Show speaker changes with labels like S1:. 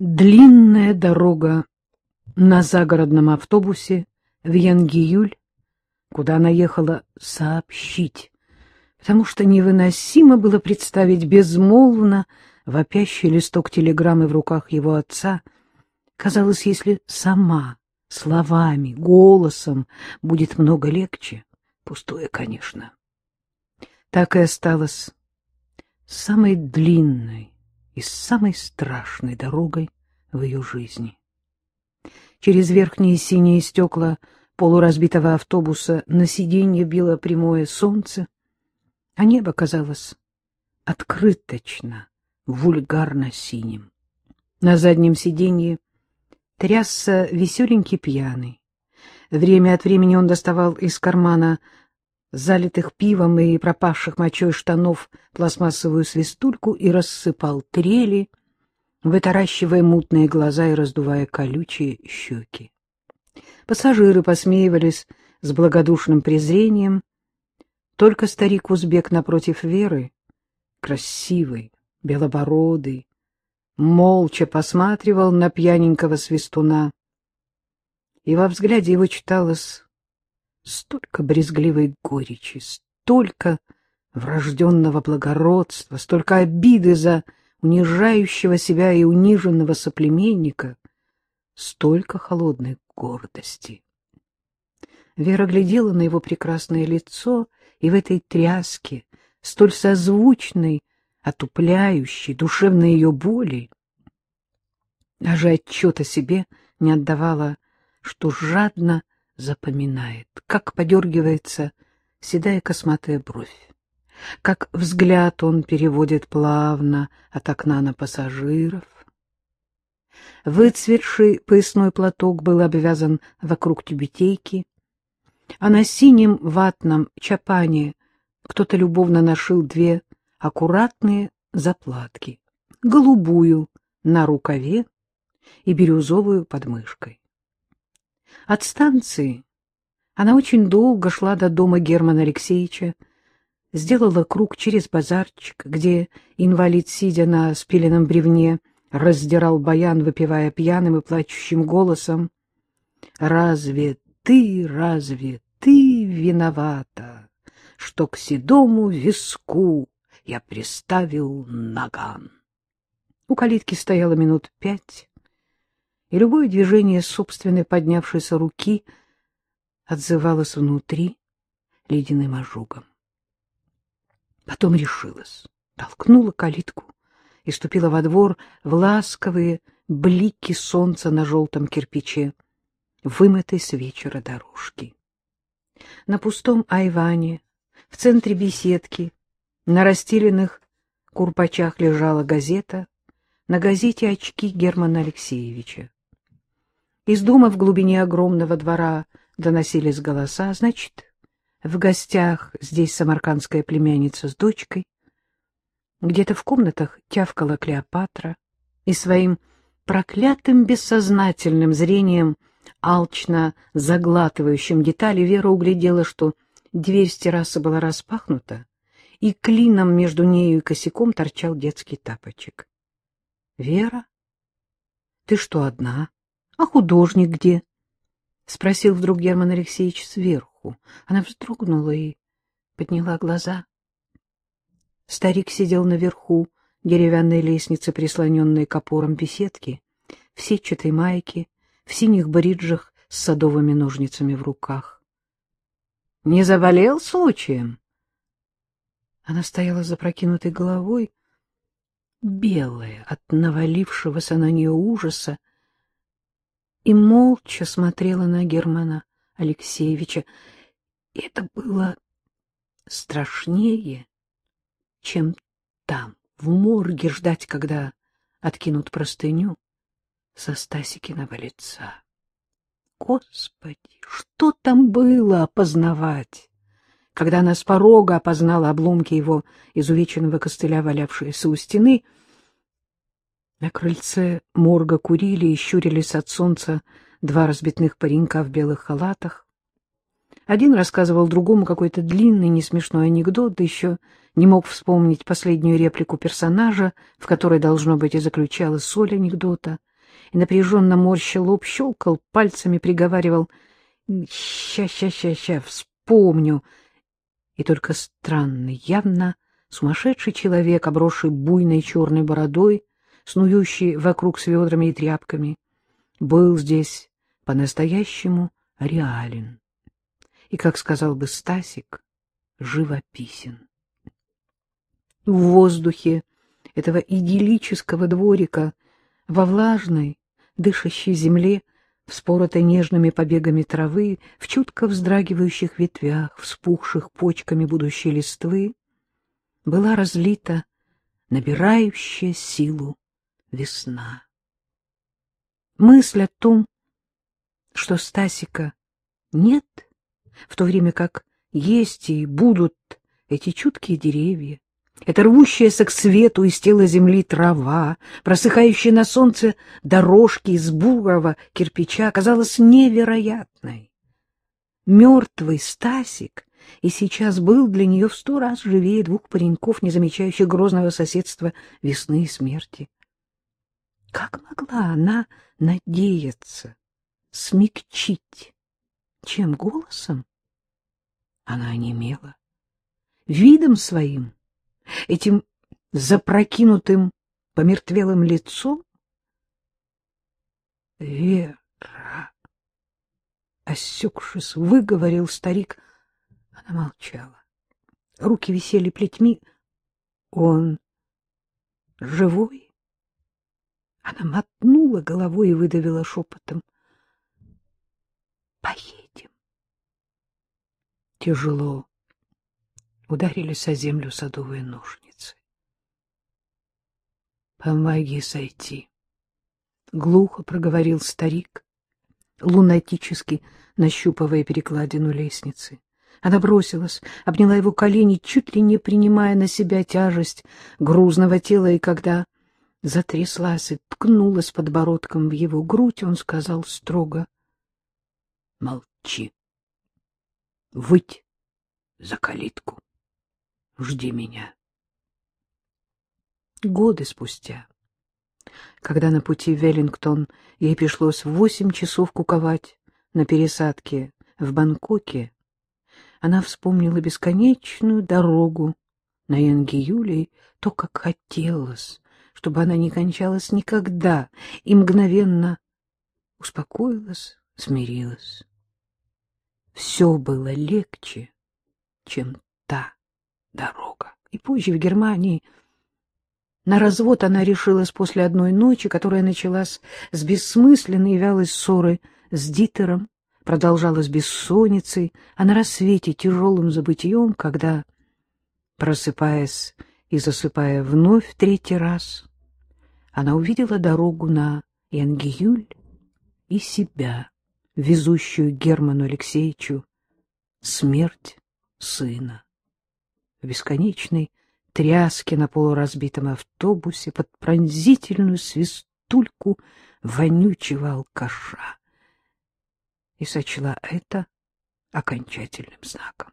S1: Длинная дорога на загородном автобусе в Янгиюль, куда она ехала сообщить, потому что невыносимо было представить безмолвно вопящий листок телеграммы в руках его отца. Казалось, если сама, словами, голосом будет много легче, пустое, конечно. Так и осталось самой длинной и самой страшной дорогой в ее жизни. Через верхние синие стекла полуразбитого автобуса на сиденье било прямое солнце, а небо казалось открыточно, вульгарно синим. На заднем сиденье трясся веселенький пьяный. Время от времени он доставал из кармана залитых пивом и пропавших мочой штанов пластмассовую свистульку и рассыпал трели, вытаращивая мутные глаза и раздувая колючие щеки. Пассажиры посмеивались с благодушным презрением. Только старик-узбек напротив Веры, красивый, белобородый, молча посматривал на пьяненького свистуна, и во взгляде его читалось столько брезгливой горечи, столько врожденного благородства, столько обиды за унижающего себя и униженного соплеменника, столько холодной гордости. Вера глядела на его прекрасное лицо, и в этой тряске, столь созвучной, отупляющей, душевной ее боли, даже отчет о себе не отдавала, что жадно запоминает, как подергивается седая косматая бровь, как взгляд он переводит плавно от окна на пассажиров. Выцветший поясной платок был обвязан вокруг тюбетейки, а на синем ватном чапане кто-то любовно нашил две аккуратные заплатки, голубую на рукаве и бирюзовую под мышкой. От станции она очень долго шла до дома Германа Алексеевича, сделала круг через базарчик, где инвалид, сидя на спиленном бревне, раздирал баян, выпивая пьяным и плачущим голосом. «Разве ты, разве ты виновата, что к седому виску я приставил наган?» У калитки стояла минут пять, и любое движение собственной поднявшейся руки отзывалось внутри ледяным ожогом. Потом решилась, толкнула калитку и ступила во двор в ласковые блики солнца на желтом кирпиче, вымытой с вечера дорожки. На пустом айване, в центре беседки, на расстеленных курпачах лежала газета, на газете очки Германа Алексеевича. Из дома в глубине огромного двора доносились голоса. Значит, в гостях здесь самаркандская племянница с дочкой. Где-то в комнатах тявкала Клеопатра и своим проклятым бессознательным зрением, алчно заглатывающим детали, Вера углядела, что дверь с террасы была распахнута, и клином между нею и косяком торчал детский тапочек. — Вера, ты что, одна? — А художник где? — спросил вдруг Герман Алексеевич сверху. Она вздрогнула и подняла глаза. Старик сидел наверху деревянной лестницы, прислоненной к опорам беседки, в сетчатой майке, в синих бриджах с садовыми ножницами в руках. — Не заболел случаем? Она стояла запрокинутой головой, белая от навалившегося на нее ужаса, и молча смотрела на Германа Алексеевича. Это было страшнее, чем там, в морге, ждать, когда откинут простыню со Стасикиного лица. Господи, что там было опознавать? Когда она с порога опознала обломки его изувеченного костыля, валявшиеся у стены — на крыльце морга курили и щурились от солнца два разбитных паренька в белых халатах. Один рассказывал другому какой-то длинный, несмешной анекдот, да еще не мог вспомнить последнюю реплику персонажа, в которой, должно быть, и заключалась соль анекдота, и напряженно морщил лоб, щелкал пальцами, приговаривал «ща-ща-ща-ща, вспомню». И только странный, явно сумасшедший человек, обросший буйной черной бородой, снующий вокруг с ведрами и тряпками, был здесь по-настоящему реален. И, как сказал бы Стасик, живописен. В воздухе этого идиллического дворика, во влажной, дышащей земле, вспоротой нежными побегами травы, в чутко вздрагивающих ветвях, вспухших почками будущей листвы, была разлита набирающая силу весна. Мысль о том, что Стасика нет, в то время как есть и будут эти чуткие деревья, это рвущаяся к свету из тела земли трава, просыхающие на солнце дорожки из бурого кирпича, казалась невероятной. Мертвый Стасик и сейчас был для нее в сто раз живее двух пареньков, не замечающих грозного соседства весны и смерти. Как могла она надеяться смягчить? Чем голосом? Она онемела. Видом своим, этим запрокинутым, помертвелым лицом? Вера! Осекшись, выговорил старик. Она молчала. Руки висели плетьми. Он живой? Она мотнула головой и выдавила шепотом. — Поедем. Тяжело ударились о землю садовые ножницы. — Помоги сойти. Глухо проговорил старик, лунатически нащупывая перекладину лестницы. Она бросилась, обняла его колени, чуть ли не принимая на себя тяжесть грузного тела, и когда затряслась и ткнулась подбородком в его грудь, он сказал строго, — Молчи. Выть за калитку. Жди меня. Годы спустя, когда на пути в Веллингтон ей пришлось восемь часов куковать на пересадке в Бангкоке, она вспомнила бесконечную дорогу на Янгиюле то, как хотелось чтобы она не кончалась никогда, и мгновенно успокоилась, смирилась. Все было легче, чем та дорога. И позже в Германии на развод она решилась после одной ночи, которая началась с бессмысленной вялой ссоры с Дитером, продолжалась бессонницей, а на рассвете тяжелым забытьем, когда, просыпаясь и засыпая вновь третий раз, она увидела дорогу на Янгиюль и себя, везущую Герману Алексеевичу смерть сына. В бесконечной тряске на полуразбитом автобусе под пронзительную свистульку вонючего алкаша и сочла это окончательным знаком.